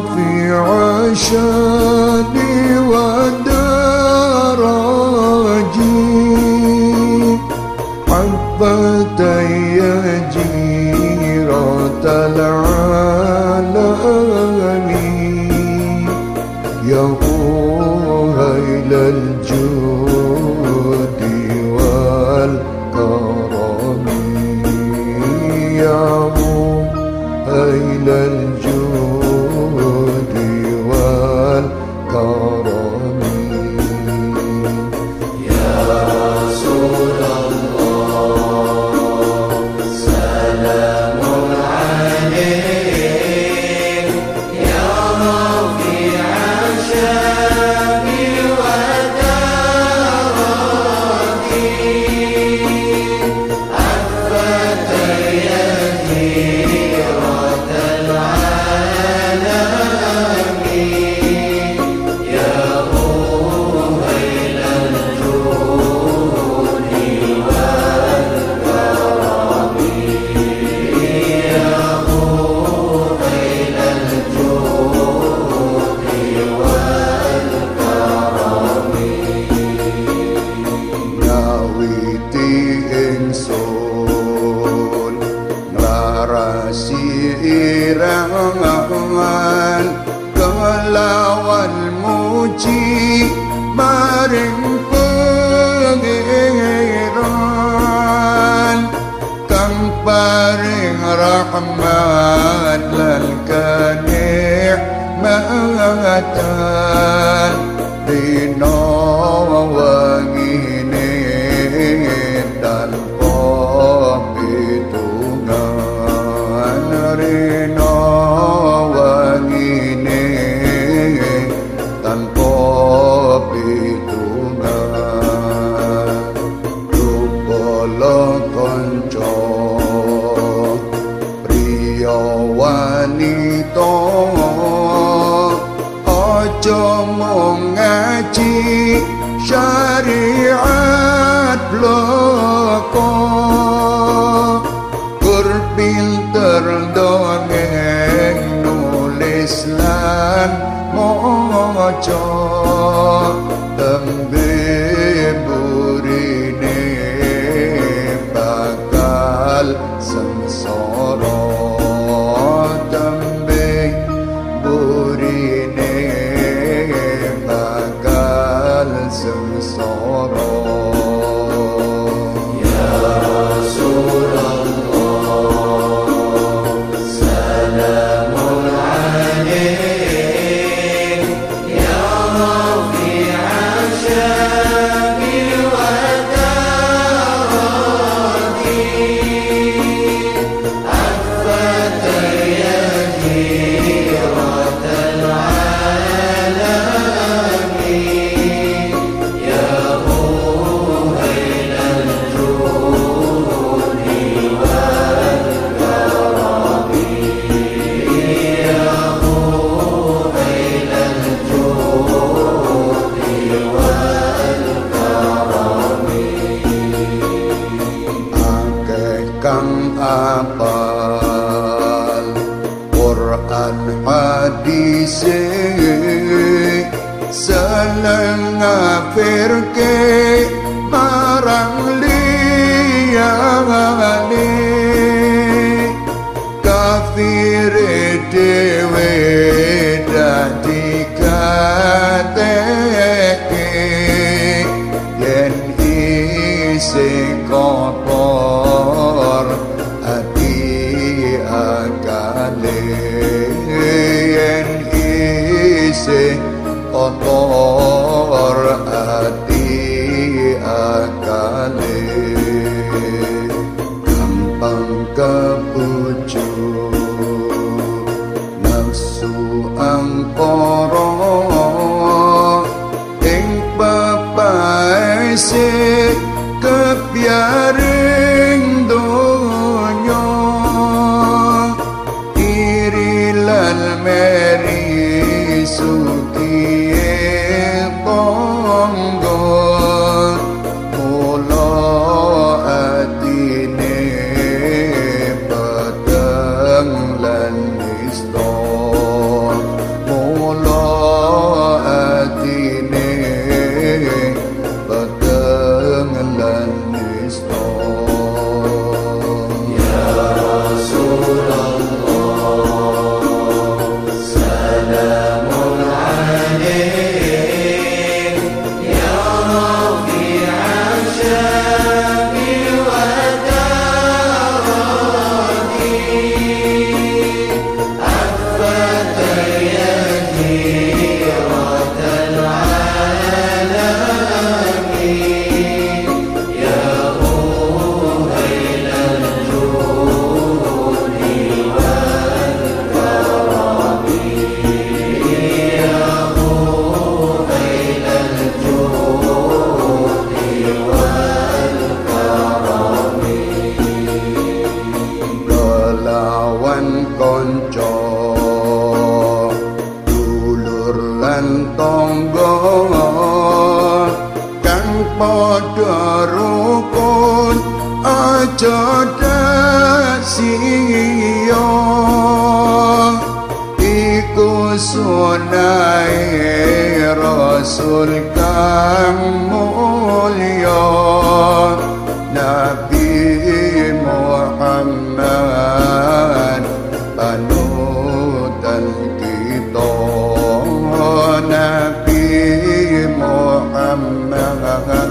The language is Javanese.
في عشاني ودراجي حبتي جيرة العالم يوم paring pengiran kang paring rahmat lan kanih mangatan dino wangi ojo mong ngaji syariat bloko. Kur pinter dongeng nulis lan mojo lang nga perché padha rukun aja desiyo iku sunae rasul kang mulya nabi Muhammad panutan kita. Nabi Muhammad.